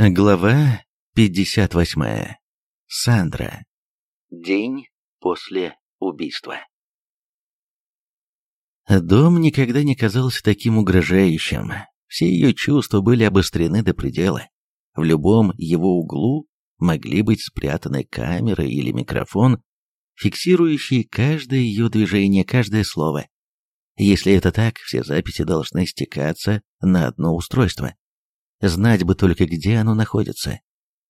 Глава 58. Сандра. День после убийства. Дом никогда не казался таким угрожающим. Все ее чувства были обострены до предела. В любом его углу могли быть спрятаны камеры или микрофон, фиксирующие каждое ее движение, каждое слово. Если это так, все записи должны стекаться на одно устройство — Знать бы только, где оно находится.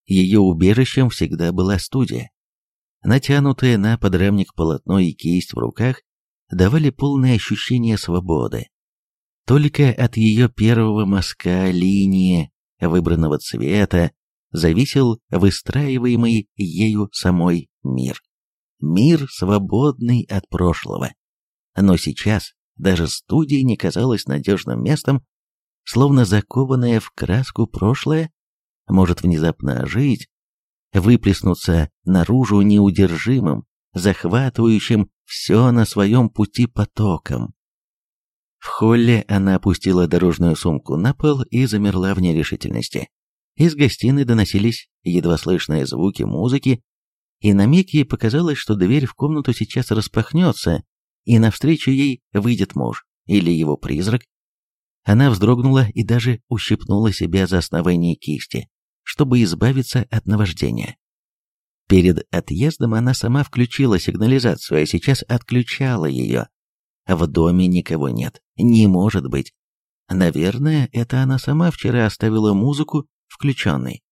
Ее убежищем всегда была студия. Натянутые на подрамник полотно и кисть в руках давали полное ощущение свободы. Только от ее первого мазка линии, выбранного цвета, зависел выстраиваемый ею самой мир. Мир, свободный от прошлого. Но сейчас даже студия не казалась надежным местом словно закованное в краску прошлое, может внезапно ожить, выплеснуться наружу неудержимым, захватывающим все на своем пути потоком. В холле она опустила дорожную сумку на пол и замерла в нерешительности. Из гостиной доносились едва слышные звуки музыки, и на миг ей показалось, что дверь в комнату сейчас распахнется, и навстречу ей выйдет муж или его призрак, она вздрогнула и даже ущипнула себя за основание кисти, чтобы избавиться от наваждения. Перед отъездом она сама включила сигнализацию, а сейчас отключала ее. В доме никого нет, не может быть. Наверное, это она сама вчера оставила музыку включенной.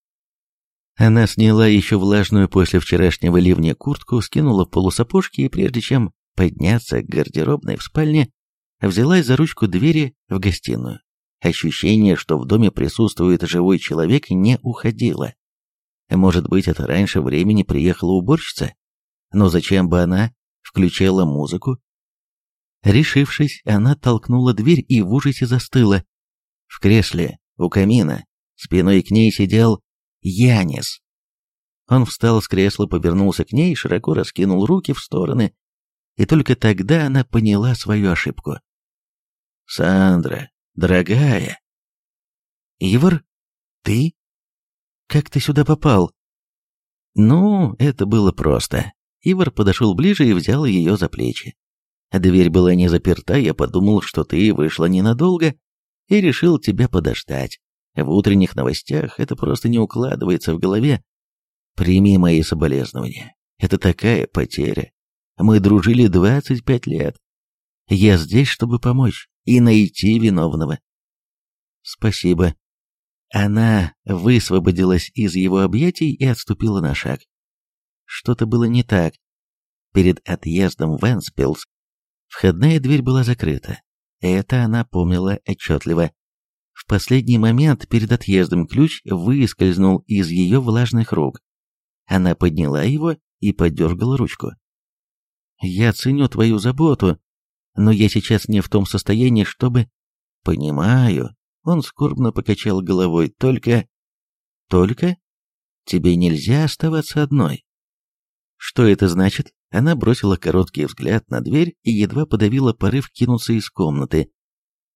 Она сняла еще влажную после вчерашнего ливня куртку, скинула полусапожки и прежде чем подняться к гардеробной в спальне, взялась за ручку двери в гостиную. Ощущение, что в доме присутствует живой человек, не уходило. Может быть, это раньше времени приехала уборщица? Но зачем бы она включала музыку? Решившись, она толкнула дверь и в ужасе застыла. В кресле, у камина, спиной к ней сидел Янис. Он встал с кресла, повернулся к ней, широко раскинул руки в стороны, и только тогда она поняла свою ошибку. Сандра, дорогая. Ивар, ты? Как ты сюда попал? Ну, это было просто. Ивар подошел ближе и взял ее за плечи. Дверь была не заперта, я подумал, что ты вышла ненадолго и решил тебя подождать. В утренних новостях это просто не укладывается в голове. Прими мои соболезнования. Это такая потеря. Мы дружили 25 лет. Я здесь, чтобы помочь и найти виновного. Спасибо. Она высвободилась из его объятий и отступила на шаг. Что-то было не так. Перед отъездом в Энспилс входная дверь была закрыта. Это она помнила отчетливо. В последний момент перед отъездом ключ выскользнул из ее влажных рук. Она подняла его и подергала ручку. «Я ценю твою заботу», но я сейчас не в том состоянии, чтобы... Понимаю. Он скорбно покачал головой. Только... Только? Тебе нельзя оставаться одной. Что это значит? Она бросила короткий взгляд на дверь и едва подавила порыв кинуться из комнаты.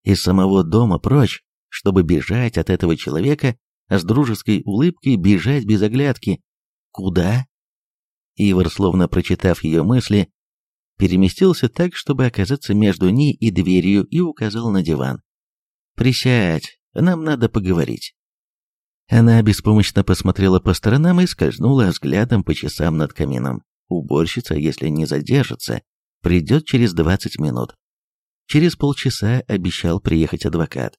Из самого дома прочь, чтобы бежать от этого человека а с дружеской улыбкой, бежать без оглядки. Куда? Ивар, словно прочитав ее мысли, переместился так, чтобы оказаться между ней и дверью, и указал на диван. «Присядь, нам надо поговорить». Она беспомощно посмотрела по сторонам и скользнула взглядом по часам над камином. Уборщица, если не задержится, придет через 20 минут. Через полчаса обещал приехать адвокат.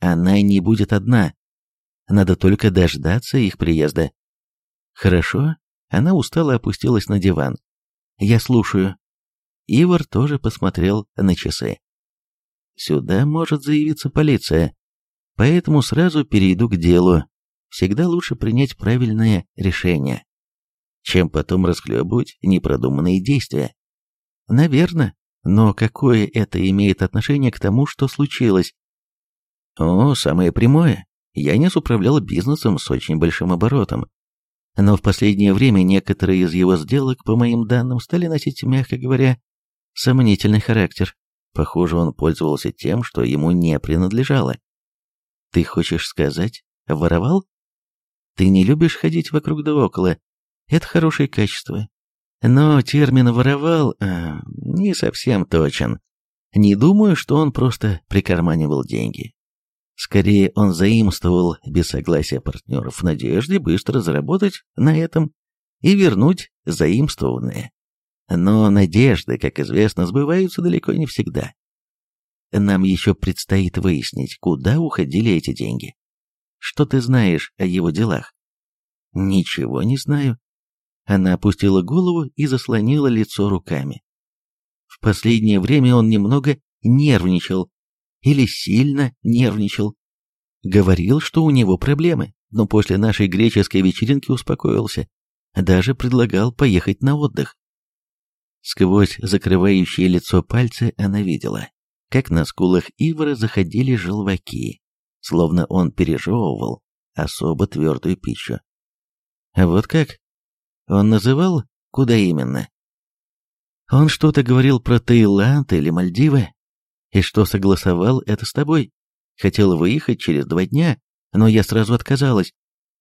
Она не будет одна. Надо только дождаться их приезда. Хорошо. Она устало опустилась на диван. Я слушаю. Ивар тоже посмотрел на часы. «Сюда может заявиться полиция, поэтому сразу перейду к делу. Всегда лучше принять правильное решение, чем потом расхлебывать непродуманные действия». «Наверное, но какое это имеет отношение к тому, что случилось?» «О, самое прямое. Я не управлял бизнесом с очень большим оборотом, но в последнее время некоторые из его сделок, по моим данным, стали носить, мягко говоря, сомнительный характер. Похоже, он пользовался тем, что ему не принадлежало. Ты хочешь сказать, воровал? Ты не любишь ходить вокруг да около. Это хорошее качество. Но термин «воровал» э, не совсем точен. Не думаю, что он просто прикарманивал деньги. Скорее, он заимствовал без согласия партнеров в надежде быстро заработать на этом и вернуть заимствованное. Но надежды, как известно, сбываются далеко не всегда. Нам еще предстоит выяснить, куда уходили эти деньги. Что ты знаешь о его делах? Ничего не знаю. Она опустила голову и заслонила лицо руками. В последнее время он немного нервничал или сильно нервничал. Говорил, что у него проблемы, но после нашей греческой вечеринки успокоился. Даже предлагал поехать на отдых. Сквозь закрывающее лицо пальцы она видела, как на скулах Ивара заходили желваки, словно он пережевывал особо твердую пищу. А Вот как? Он называл? Куда именно? Он что-то говорил про Таиланд или Мальдивы? И что согласовал это с тобой? Хотел выехать через два дня, но я сразу отказалась.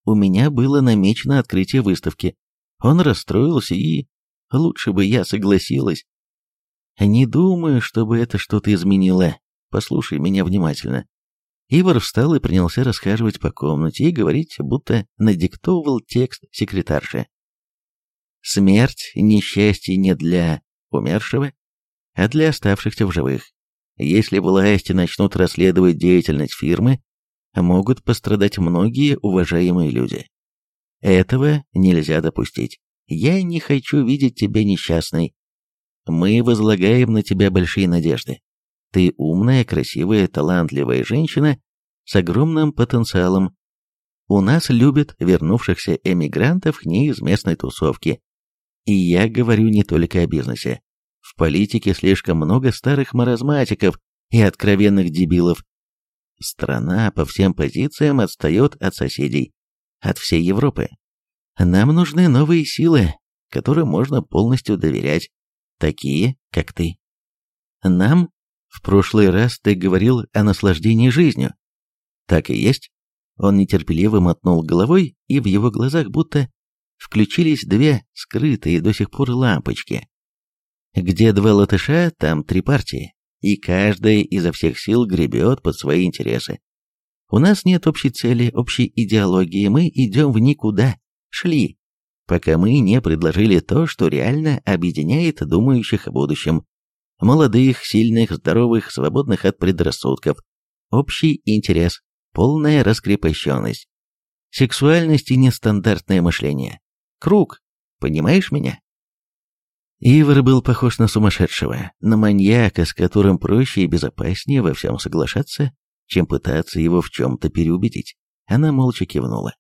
У меня было намечено открытие выставки. Он расстроился и Лучше бы я согласилась. Не думаю, чтобы это что-то изменило. Послушай меня внимательно. Ивар встал и принялся расхаживать по комнате и говорить, будто надиктовывал текст секретарше. Смерть – несчастье не для умершего, а для оставшихся в живых. Если власти начнут расследовать деятельность фирмы, могут пострадать многие уважаемые люди. Этого нельзя допустить. Я не хочу видеть тебя несчастной. Мы возлагаем на тебя большие надежды. Ты умная, красивая, талантливая женщина с огромным потенциалом. У нас любят вернувшихся эмигрантов не из местной тусовки. И я говорю не только о бизнесе. В политике слишком много старых маразматиков и откровенных дебилов. Страна по всем позициям отстает от соседей, от всей Европы. Нам нужны новые силы, которым можно полностью доверять, такие, как ты. Нам? В прошлый раз ты говорил о наслаждении жизнью. Так и есть. Он нетерпеливо мотнул головой, и в его глазах будто включились две скрытые до сих пор лампочки. Где два латыша, там три партии, и каждая изо всех сил гребет под свои интересы. У нас нет общей цели, общей идеологии, мы идем в никуда шли, пока мы не предложили то, что реально объединяет думающих о будущем. Молодых, сильных, здоровых, свободных от предрассудков. Общий интерес, полная раскрепощенность. Сексуальность и нестандартное мышление. Круг. Понимаешь меня? Ивар был похож на сумасшедшего, на маньяка, с которым проще и безопаснее во всем соглашаться, чем пытаться его в чем-то переубедить. Она молча кивнула.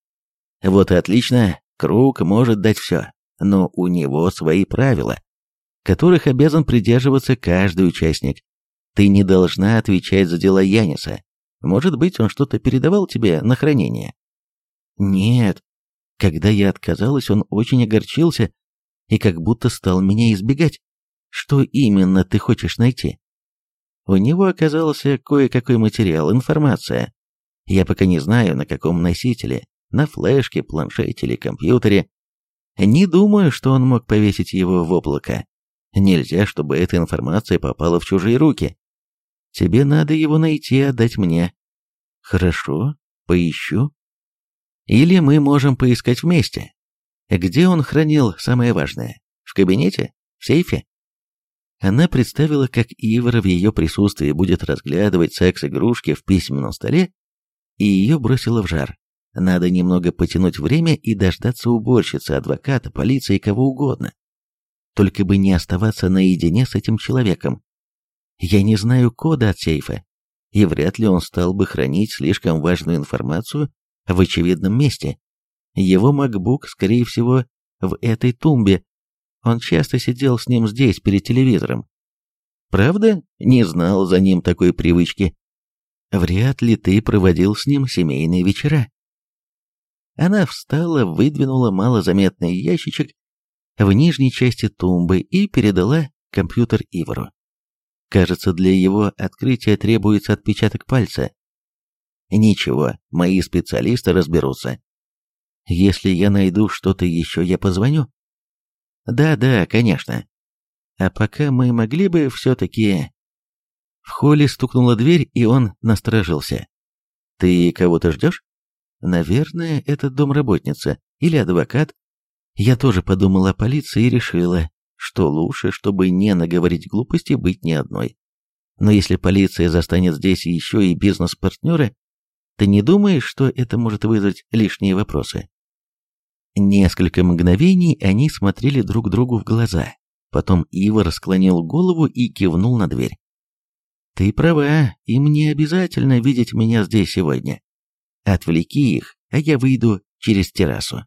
Вот и отлично, круг может дать все, но у него свои правила, которых обязан придерживаться каждый участник. Ты не должна отвечать за дела Яниса. Может быть, он что-то передавал тебе на хранение? Нет. Когда я отказалась, он очень огорчился и как будто стал меня избегать. Что именно ты хочешь найти? У него оказался кое-какой материал, информация. Я пока не знаю, на каком носителе, на флешке, планшете или компьютере. Не думаю, что он мог повесить его в облако. Нельзя, чтобы эта информация попала в чужие руки. Тебе надо его найти и отдать мне. Хорошо, поищу. Или мы можем поискать вместе. Где он хранил самое важное? В кабинете? В сейфе? Она представила, как Ивар в ее присутствии будет разглядывать секс-игрушки в письменном столе, и ее бросило в жар. Надо немного потянуть время и дождаться уборщицы, адвоката, полиции, кого угодно. Только бы не оставаться наедине с этим человеком. Я не знаю кода от сейфа, и вряд ли он стал бы хранить слишком важную информацию в очевидном месте. Его MacBook, скорее всего, в этой тумбе. Он часто сидел с ним здесь, перед телевизором. Правда, не знал за ним такой привычки. Вряд ли ты проводил с ним семейные вечера. Она встала, выдвинула малозаметный ящичек в нижней части тумбы и передала компьютер Ивору. Кажется, для его открытия требуется отпечаток пальца. Ничего, мои специалисты разберутся. Если я найду что-то еще, я позвоню. Да-да, конечно. А пока мы могли бы все-таки... В холле стукнула дверь, и он насторожился. «Ты кого-то ждешь?» Наверное, это домработница или адвокат. Я тоже подумала о полиции и решила, что лучше, чтобы не наговорить глупости, быть не одной. Но если полиция застанет здесь еще и бизнес-партнера, ты не думаешь, что это может вызвать лишние вопросы? Несколько мгновений они смотрели друг другу в глаза. Потом Ива расклонил голову и кивнул на дверь. «Ты права, им не обязательно видеть меня здесь сегодня. Отвлеки их, а я выйду через террасу.